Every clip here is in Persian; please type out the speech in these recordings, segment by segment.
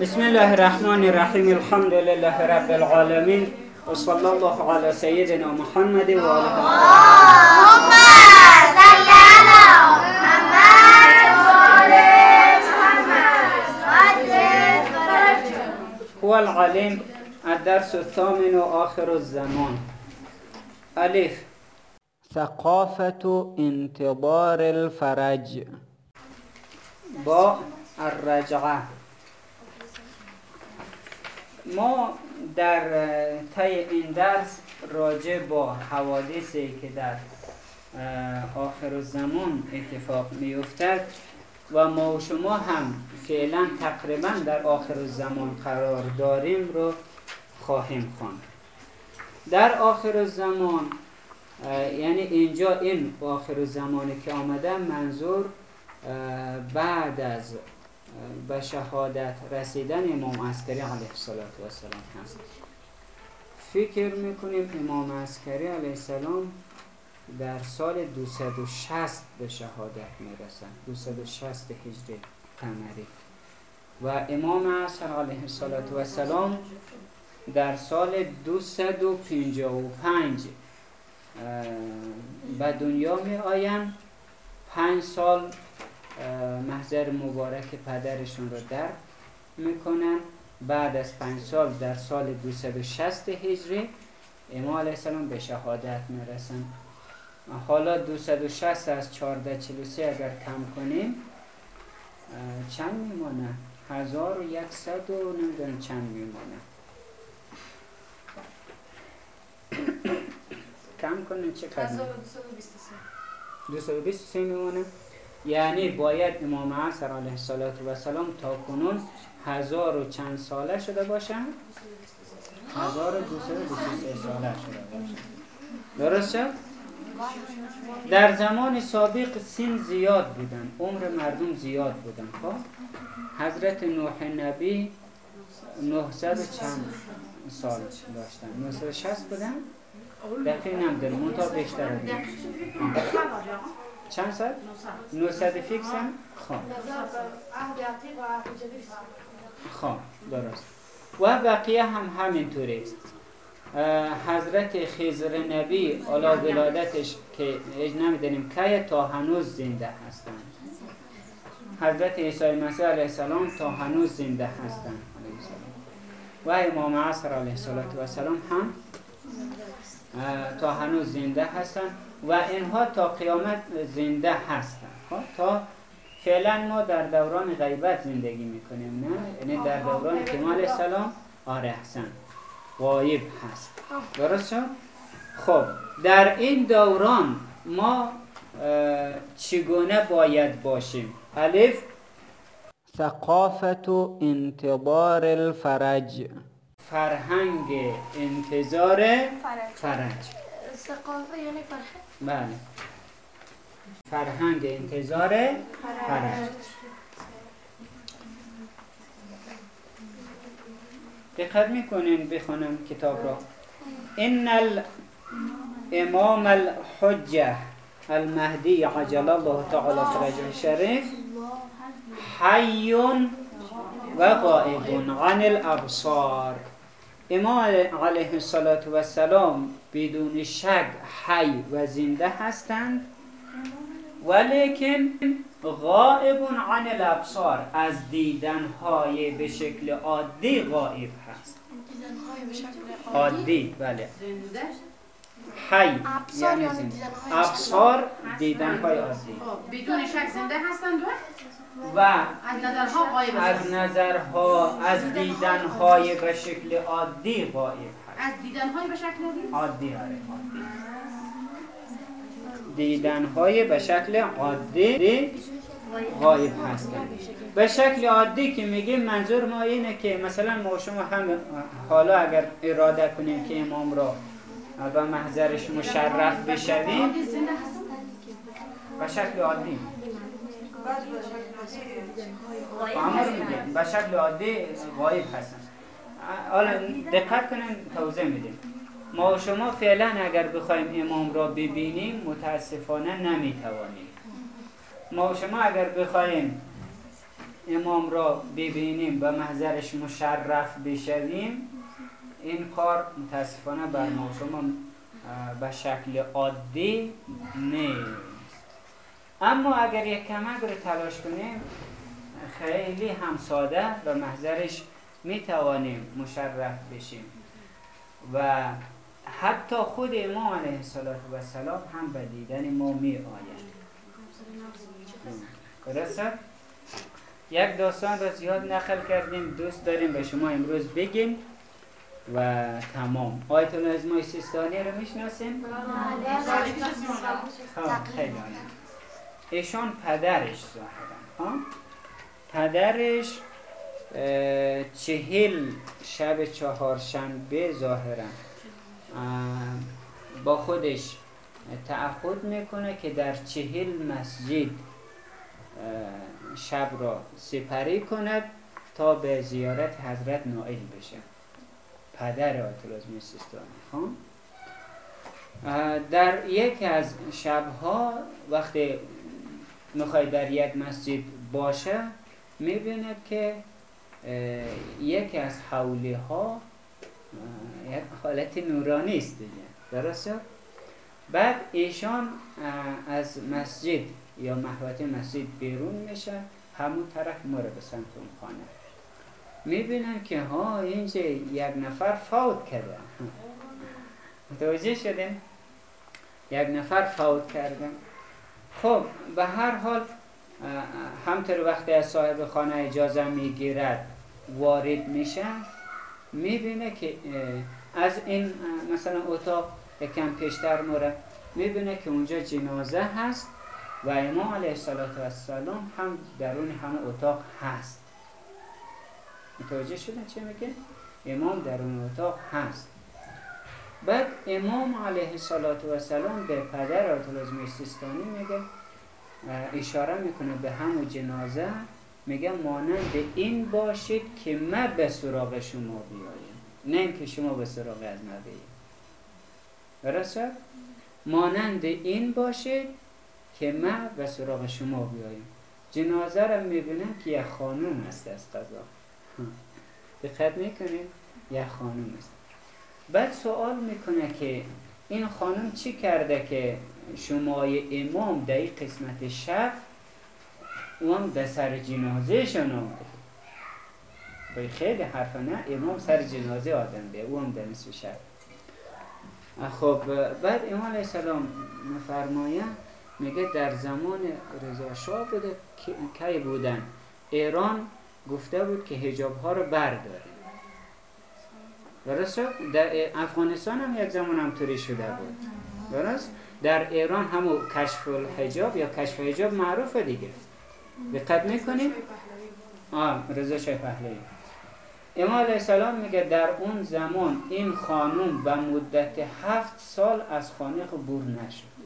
بسم الله الرحمن الرحيم. الحمد لله رب العالمين وصلى الله على سيدنا محمد وعلى اله هو العليم الدرس الثامن وآخر الزمان. ألف. ثقافة انتظار الفرج. با الرجعه. ما در طی این درس راجع با حوادثی که در آخر زمان اتفاق میافتد و ما و شما هم فعلا تقریبا در آخر زمان قرار داریم رو خواهیم خواند. در آخر زمان یعنی اینجا این آخر زمانی که آمده منظور بعد از به شهادت رسیدن امام عسکری علیه السلام هست. فکر می‌کنیم امام عسکری علیه السلام در سال 260 به شهادت می‌رسن 260 هجری قمری. و امام عصر علیه السلام در سال 255 به دنیا می آیند پنج سال محضر مبارک پدرشون رو درک می‌کنن. بعد از پنج سال در سال 260 هجری امام علیه السلام به شهادت می‌رسن. حالا 260 از 1443 اگر کم کنیم چند میمانه؟ 1100 و نمی‌دونم چند میمانه. کم کنیم چه قدر؟ 223 میمانه. یعنی باید امام عصر علیه السلام تا کنون هزار و چند ساله شده باشن؟ هزار و دوسته ساله شده باشن. درست شد؟ در زمان سابق سین زیاد بودن عمر مردم زیاد بودن خب؟ حضرت نوح نبی 900 چند سال داشتن. 960 بودن؟ دقیق نمی‌دونم منطقه بیشتر بودن چند سال؟ 900 فیکس هم؟ خب خب درست. و بقیه هم همینطوری است حضرت خضر نبی علا ولادتش که نمی‌دونیم که تا هنوز زنده هستند حضرت عیسی مسیح علیه السلام تا هنوز زنده هستند و امام عصر علیه السلام هم تا هنوز زنده هستند و اینها تا قیامت زنده هستند خب تا فعلا ما در دوران غیبت زندگی می‌کنیم نه؟ یعنی در دوران کمال السلام آره حسن غایب هست. درست شد؟ خب در این دوران ما چگونه باید باشیم؟ الف ثقافت انتظار الفرج. فرهنگ انتظار فرج. ثقافه یعنی فرهنگ؟ بله. فرهنگ انتظار فرج دقت می‌کنین بخونم کتاب را. ان الامام الحجه المهدی عجل الله تعالی فرجه حی و غائب عن الابصار. امام علیه السلام بدون شک حی و زنده هستند ولیکن غائب عن الابصار از دیدن های به شکل عادی غائب هست. عادی؟ بله. حی یعنی زنده. ابصار دیدن های عادی. بدون شک زنده هستند و از نظرها غایب از نظرها از دیدن های به شکل عادی هست. از دیدن های به شکل عادی؟ آره عادی. دیدن های به شکل عادی غایب هستند به شکل عادی که میگیم منظور ما اینه که مثلا ما شما هم حالا اگر اراده کنیم که امام را و محضرش مشرف بشویم به شکل عادی. عمر میگیم به شکل عادی غایب هستن. حالا دقت کنیم توضیح میدیم. ما و شما فعلا اگر بخوایم امام را ببینیم متاسفانه نمی‌توانیم. ما و شما اگر بخوایم امام را ببینیم و محضرش مشرف بشویم این کار متاسفانه بر ما شما به شکل عادی نیست. اما اگر یک کمک رو تلاش کنیم خیلی هم ساده و محضرش می توانیم مشرف بشیم. و حتی خود امام علیه السلام هم به دیدن ما می آید درسته؟ یک داستان را زیاد نقل کردیم دوست داریم به شما امروز بگیم و تمام. آیت الازمای سیستانی رو می‌شناسیم؟ خیلی ایشان پدرش ظاهرا پدرش چهل شب چهارشنبه ظاهرا. با خودش تعهد می‌کنه که در چهل مسجد شب را سپری کند تا به زیارت حضرت نائل بشه. پدر آیت سیستانی خب؟ در یک از شبها وقتی می‌خوای در یک مسجد باشه می‌بیند که یکی از حولی ها یک حالت نورانی است دیگه درسته؟ بعد ایشان از مسجد یا محوطه مسجد بیرون میشه همون طرف مره به سمت اون خانه می‌بینن که ها اینجا یک نفر فوت کرده متوجه شدین؟ یک نفر فوت کردن خب به هر حال همطور وقتی از صاحب خانه اجازه می‌گیرد وارد میشه می‌بینه که از این مثلا اتاق یکم پیشتر موره می‌بینه که اونجا جنازه هست و امام علیه السلام هم درون همه اتاق هست متوجه شدن چه میگه؟ امام درون اتاق هست بعد امام علیه السلام به پدر آیت سیستانی میگه اشاره می‌کنه به همون جنازه میگه مانند این باشید که من به سراغ شما بیایم نه اینکه شما به سراغ از ما بیایید. درسته؟ مانند این باشید که من به سراغ شما بیاییم. جنازه را می‌بینم که یک خانوم است از قضا. دقت می‌کنید؟ یک خانوم است. بعد سوال می‌کنه که این خانم چی کرده که شمای امام در این قسمت شب اون در سر جنازه شما باید خیلی حرف نه؟ امام سر جنازه آدم به اون در نصف شب. خب بعد امام علیه السلام مفرمایه میگه در زمان رضا شاه بوده کی بودن؟ ایران گفته بود که هجاب ها رو برداره درست در افغانستان هم یک زمان هم توری شده بود. درست؟ در ایران همو کشف الحجاب یا کشف حجاب معروفه دیگه. دقت می‌کنید آه رضا شای پهلوی. امام علیه السلام میگه در اون زمان این خانوم به مدت هفت سال از خانه بور نشد.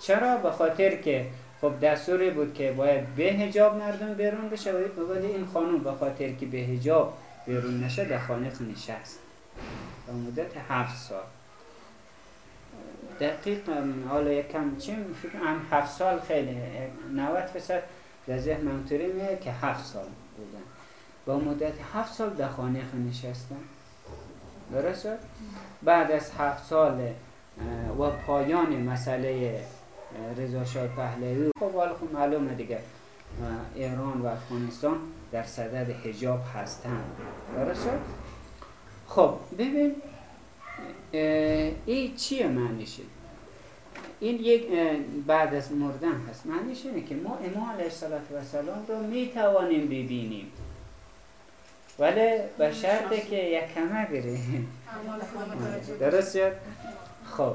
چرا؟ به خاطر که خب دستوری بود که باید به هجاب مردم بیرون بشه ولی این خانوم به خاطر که به هجاب بیرون نشه در خانه نشست. به مدت هفت سال. دقیق حالا یکم چی فکر هم هفت سال خیلی 90 فیصد در ذهن منطوری میاد که هفت سال بودن. با مدت هفت سال در خانه نشستن. درست بعد از هفت سال و پایان مسئله رضا شاه پهلوی. خب حالا خب معلومه دیگه ایران و افغانستان. در صدد حجاب هستن. درست خب ببین این چیه معنیشه این یک بعد از مردن هست. معنیش اینه که ما امام علیه السلام رو می توانیم ببینیم. ولی به شرطه که یک کمه بریم درست شد؟ خب.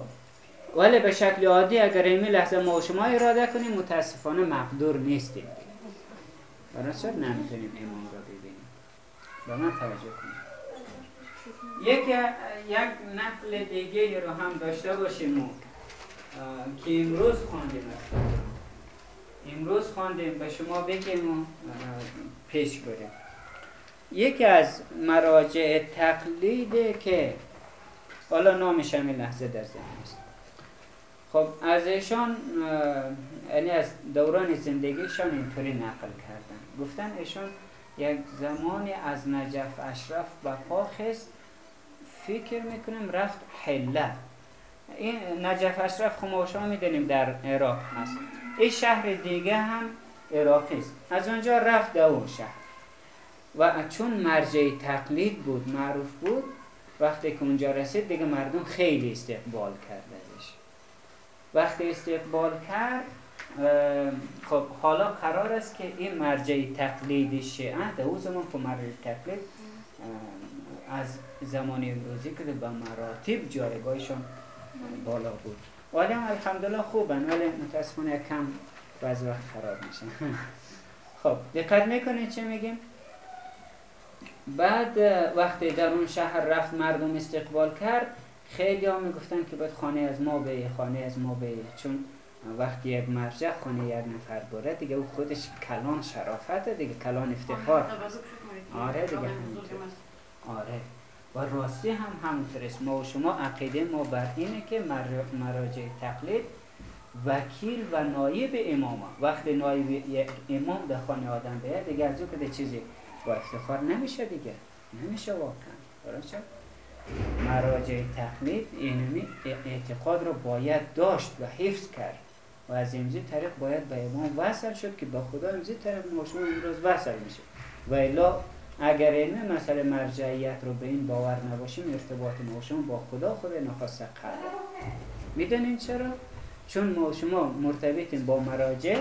ولی به شکل عادی اگر این لحظه ما شما اراده کنیم متاسفانه مقدور نیستیم. درست شد؟ نمی‌تونیم امام رو ببینیم؟ به من توجه کنیم یک یک نقل دیگه رو هم داشته باشیم که امروز خواندیم. امروز خواندیم به شما بگیم و پیش بریم. یکی از مراجع تقلیده که حالا نامش همین لحظه در ذهن است. خب از ایشان یعنی از دوران زندگیشان اینطوری نقل کردن. گفتن ایشان یک زمانی از نجف اشرف به پاخست فکر می‌کنیم رفت حله. این نجف اشرف خب شما می‌دونیم در عراق هست. این شهر دیگه هم عراقی است. از اونجا رفت در اون شهر. و چون مرجع تقلید بود معروف بود وقتی که اونجا رسید دیگه مردم خیلی استقبال کرد ازش وقتی استقبال کرد خب حالا قرار است که این مرجع تقلید شیعه در اون زمان که مرجع تقلید از زمان امروزی که به مراتب جایگاهشون بالا بود. آدم الحمدلله خوبن ولی متاسفانه کم بعض وقت خراب میشن خب دقت می‌کنید چه میگیم؟ بعد وقتی در اون شهر رفت مردم استقبال کرد خیلی ها می‌گفتن که باید خانه از ما به خانه از ما به چون وقتی یک مرجع خانه یک نفر بره دیگه او خودش کلان شرافته دیگه کلان افتخار آره دیگه آره. و راستی هم همونطور است. ما و شما عقیده ما بر اینه که مراجع تقلید وکیل و نایب امام وقتی نایب امام در خانه آدم بیاد دیگه از او که چیزی با افتخار نمیشه دیگه. نمیشه واقعا. درسته؟ مراجع تقلید اینمی اعتقاد رو باید داشت و حفظ کرد. و از امزی طریق باید به امام وصل شد که با خدا امزی طریق ما شما امروز وصل میشه. و الا اگر علم مسئله مرجعیت رو به این باور نباشیم ارتباط ما شما با خدا خود نخواست قرار می‌دونین چرا؟ چون ما شما مرتبطیم با مراجع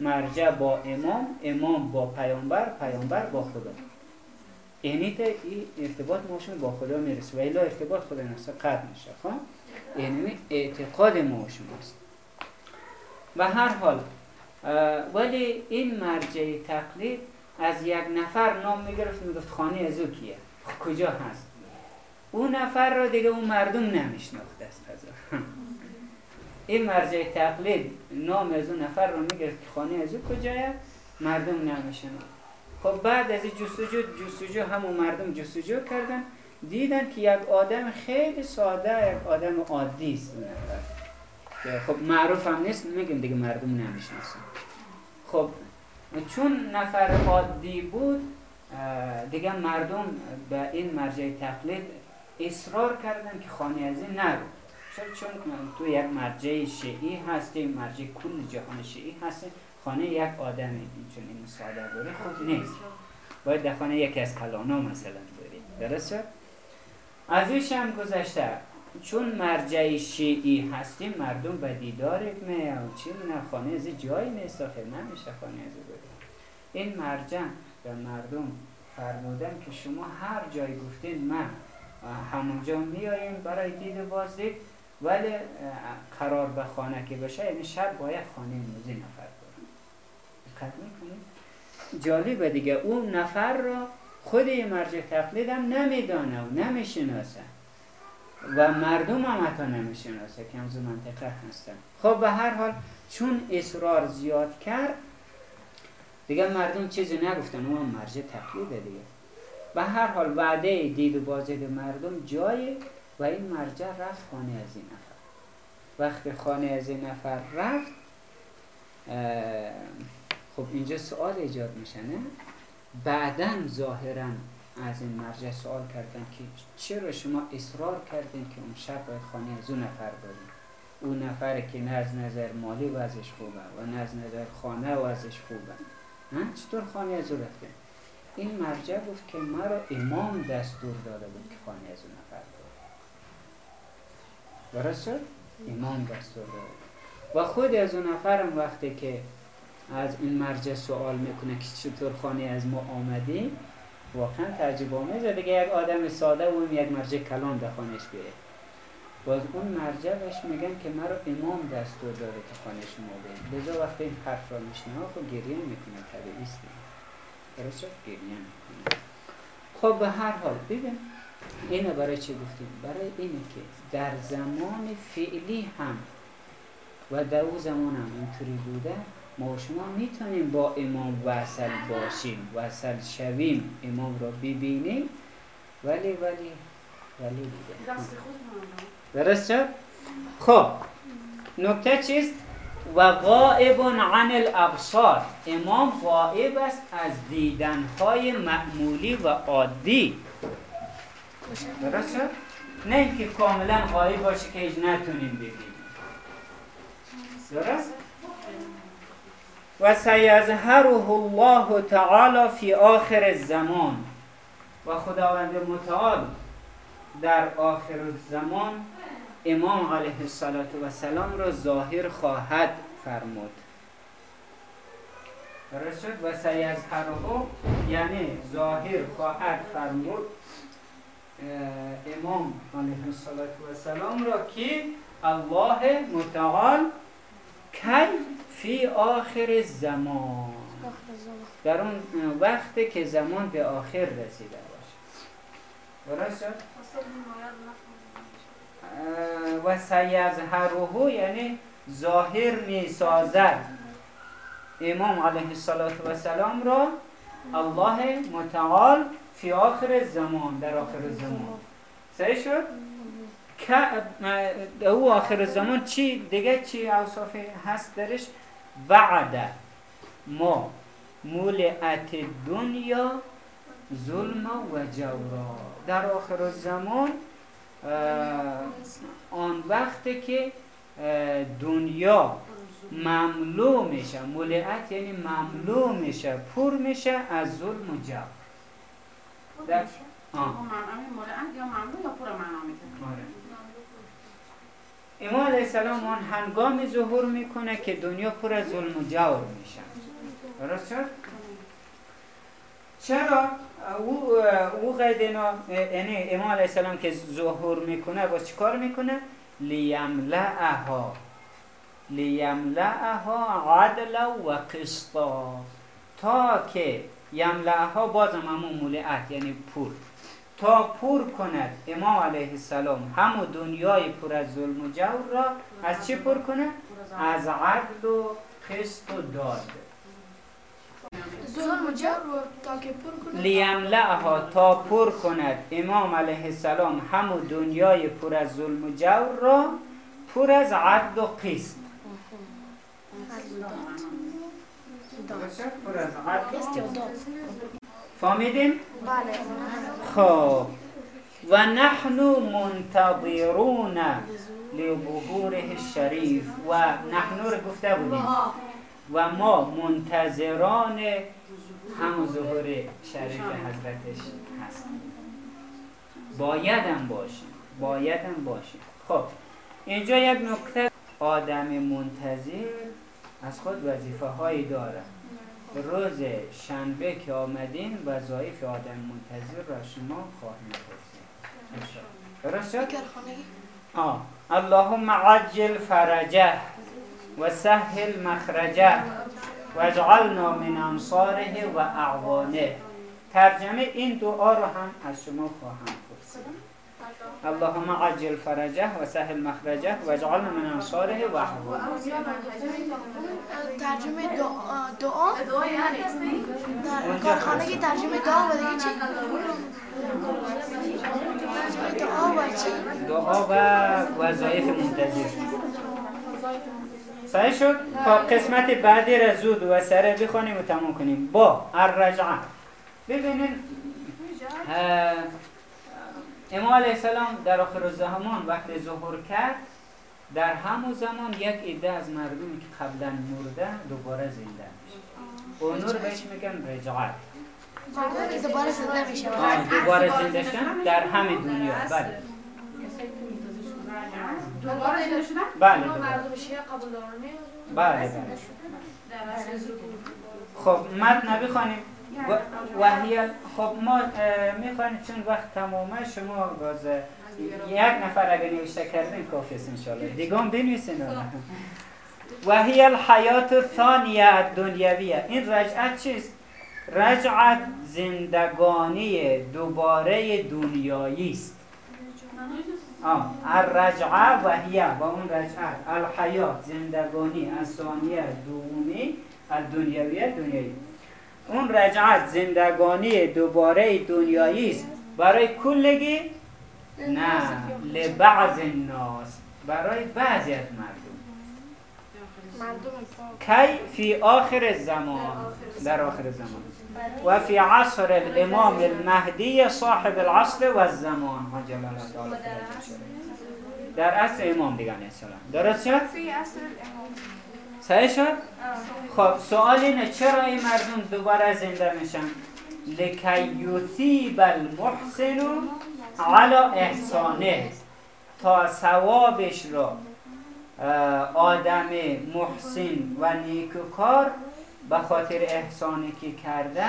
مرجع با امام امام با پیامبر پیامبر با خدا. یعنی این ارتباط ما شما با خدا می‌رسه و الا ارتباط خدا نفسه قطع میشه خب؟ یعنی اعتقاد ما شماست و هر حال ولی این مرجع تقلید از یک نفر نام می‌گرفت می‌گفت خانه از او کیه؟ کجا هست؟ اون نفر رو دیگه اون مردم نمیشناخته است این مرجع تقلید نام از اون نفر رو می‌گرفت که خانه از او کجایه مردم نمیشناخت خب بعد از جستجو جستجو همون مردم جستجو کردن. دیدن که یک آدم خیلی ساده یک آدم عادی است. خب معروف هم نیست میگیم دیگه مردم نمی‌شناسن. خب چون نفر عادی بود دیگه مردم به این مرجع تقلید اصرار کردن که خانه ازی نرو. چون چون تو یک مرجع شیعی هستی مرجع کل جهان شیعی هستی خانه یک آدمی چون این ساده بوده خود نیست. باید در خانه یکی از کلانا مثلا بری درسته؟ از هم گذشته. چون مرجع شیعی هستیم مردم به دیدارت می چی نه خانه از جایی نیست خیلی نمیشه خانه از این مرجع به مردم فرمودن که شما هر جای گفتین من همونجا میاییم برای دید بازدید. ولی قرار به خانه که بشه یعنی شب باید خانه موزی نفر دقت می‌کنید جالبه دیگه. اون نفر را خود مرجع تقلید هم نمیدانه و نمی‌شناسه. و مردم هم حتی نمی‌شناسه. که همزو منطقه هستن. خب به هر حال چون اصرار زیاد کرد دیگه مردم چیزی نگفتن. اون مرجع تقلیده دیگه. به هر حال وعده دید و بازدید مردم جای و این مرجع رفت خانه از این نفر. وقتی خانه از این نفر رفت خب اینجا سوال ایجاد میشه نه بعدا ظاهرا از این مرجع سوال کردن که چرا شما اصرار کردین که اون شب باید خانه از اون نفر بریم اون نفر که نه از نظر مالی وضعش خوبه و نه از نظر خانه وضعش خوبه. چطور خانه از او رفته؟ این مرجع گفت که مرا امام دستور داده بود که خانه از اون نفر درست امام دستور داده و خود از اون نفرم وقتی که از این مرجع سوال می‌کنه که چطور خانه از ما آمدی واقعا تعجب آمیزه دیگه یک آدم ساده و یک مرجع کلان به خانش بیره باز اون مرجع بهش میگن که مرا امام دستور داده که خانه شما بریم لذا وقتی این حرف را میشنه خب گریه می‌کنه. طبیعی است. درست گریه می‌کنه. خب به هر حال ببین اینو برای چی گفتیم؟ برای اینه که در زمان فعلی هم و در او زمان هم اینطوری بوده ما شما می‌تونیم با امام وصل باشیم وصل شویم امام را ببینیم. ولی ولی ولی دیگه. درست خب. نکته چیست؟ و غائب عن الابصار. امام غائب است از دیدنهای معمولی و عادی. درست شد؟ نه اینکه کاملا غایب باشه که هیچ نتونیم ببینیم. درست؟ و سیظهره الله تعالی فی آخر الزمان. و خداوند متعال در آخر الزمان امام علیه السلام را ظاهر خواهد فرمود. درست شد؟ و سیظهره یعنی ظاهر خواهد فرمود امام علیه السلام را که الله متعال کی فی آخر زمان در اون وقتی که زمان به آخر رسیده باشه درست شد؟ و سیظهره یعنی ظاهر می سازد امام علیه السلام را الله متعال فی آخر زمان در آخر زمان صحیح شد؟ او آخر زمان چی؟ دیگه چی اوصاف هست درش؟ بعد ما مولعت دنیا ظلم و جورا. در آخر زمان آن وقتی که دنیا مملو میشه. مولعت یعنی مملو میشه پر میشه از ظلم و جور. در امام علیه السلام آن هنگام ظهور می‌کنه که دنیا پر از ظلم و جور میشه. درست شد؟ چرا؟ او او قید یعنی امام علیه السلام که ظهور می‌کنه با چیکار می‌کنه؟ لیملعها لیملعها عدل و قسطا. تا که یملعها بازم همون مولعت یعنی پور تا پور کند. امام علیه السلام همو دنیای پر از ظلم و جور را از چی پر کنه؟ از عدل و قسط و داد. ظلم و جور تا که پر لیملعها تا پر کند. امام علیه السلام همو دنیای پر از ظلم و جور را پر از عدل و قسط فهمیدیم؟ بله خب. و نحن منتظرون لظهوره الشریف. و نحن رو گفته بودیم. و ما منتظران همون ظهور شریف حضرتش هستیم. بایدم باشیم. بایدم باشیم. خب. اینجا یک نکته. آدم منتظر از خود وظیفه هایی داره روز شنبه که آمدین وظایف آدم منتظر را شما خواهیم پرسید. درست شد؟ آه. اللهم عجل فرجه و سهل مخرجه و اجعلنا من انصاره و اعوانه. ترجمه این دعا رو هم از شما خواهم اللهم عجل فرجه و سهل مخرجه و اجعلنا من انصاره و اعوانه ترجمه دعا دعا کارخانه که ترجمه دعا و دیگه چی؟ دعا و چی؟ دعا و وظایف منتظر صحیح شد؟ خب قسمت بعدی را زود و سره بخونیم و تموم کنیم با الرجعه ببینید امام علیه السلام در آخر زمان وقت ظهور کرد در همون زمان یک عده از مردمی که قبلا مرده دوباره زنده میشه. اونو رو بهش میگن رجعت. دوباره زنده میشه. دوباره زنده شدن در همه دنیا. بله. دوباره زنده شدن؟ بله بله. بله خب متن بخوانیم وحیل خب ما می‌خوانیم چون وقت تمامه شما باز یک نفر اگر نوشته کردین کافی است انشاءالله. دیگه هم بنویسین. و هی الحیات ثانیه دنیویه این رجعت چیست؟ رجعت زندگانی دوباره دنیایی است. الرجعه و هی و اون رجعت. الحیات زندگانی از ثانیه دومی از دنیویه دنیایی. اون رجعت زندگانی دوباره دنیایی است. برای کلگی؟ نه لبعض الناس. برای بعضی از مردم. کی فی آخر زمان در آخر زمان. و فی عصر الامام المهدی صاحب العصر و الزمان. فرجه. در عصر امام دیگه علیه السلام. درست شد؟ فی اصل الامام. صحیح شد؟ خب سوال اینه چرا این مردم دوباره زنده میشن؟ لکی المحسن علی احسانه تا ثوابش را آدم محسن و نیکوکار به خاطر احسانی که کرده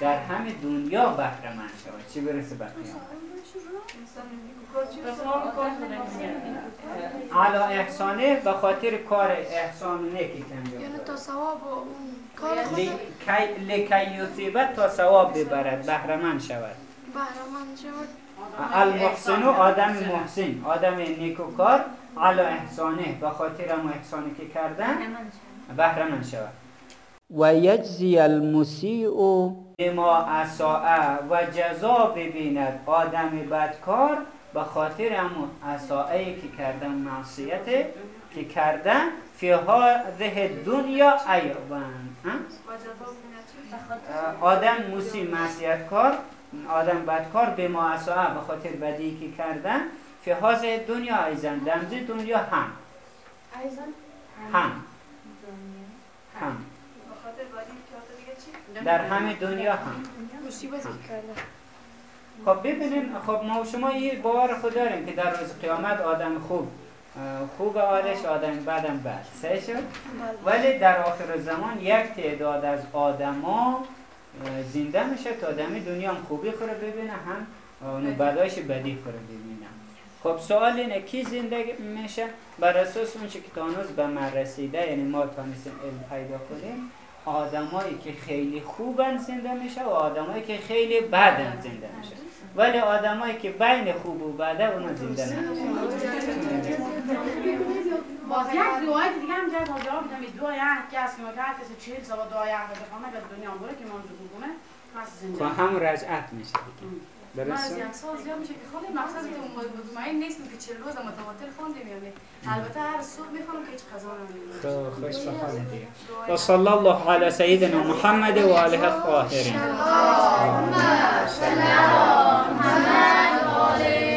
در همه دنیا بهره مند شود چی برسه به قیامت علا احسانه به خاطر کار احسان و نیکی که انجام یعنی. تا ثواب کار خود لکی یثیبت تا ثواب ببرد بهره مند شود. بهرمند شود. المحسن آدم محسن آدم نیکوکار علا احسانه به خاطر احسانی که کردن بهره مند شود. و یجزی المسیء بما اساء و جزا ببیند آدم بدکار به خاطر همون اساءه که کردن معصیت که کردن فی هذه دنیا ایوان آدم موسی معصیت کار آدم بدکار به ما اساء به خاطر بدی که کردن فی هذه دنیا ایزن دمزی دنیا هم. هم هم. در همه دنیا هم. کرده خب ببینیم خب ما و شما یه باور خود داریم که در روز قیامت آدم خوب خوب آدش آدم بدم بد صحیح شد؟ ولی در آخر زمان یک تعداد از آدما زنده میشه تا آدم دنیا هم خوبی خوره ببینه هم اونو بدایش بدی خوره ببینه. خب سوال اینه کی زنده میشه؟ بر اساس اون که تا هنوز به من رسیده یعنی ما تانستیم علم پیدا کنیم آدمایی که خیلی خوبن زنده میشه و آدمایی که خیلی بدن زنده میشه. ولی آدمایی که بین خوب و بده اونا زنده نمیشه باز یک روایت دیگه هم جای باز جواب بدم دو یک کس که مکرد کسی چهل سال دو یک بخوام اگر دنیا بره که من زبون کنه کسی زنده. خب هم رجعت میشه. برسه؟ من از یک زیاد میشه که خب، خوندیم مقصد مطمئن نیستم که چه روز متواتر خوندیم یعنی البته هر صبح می‌خوانم که هیچ قضا نمی‌دونم. خب، خوش بخوندیم و صلی الله علی سیدنا محمد و آله خواهرین اللهم صل علی محمد و آله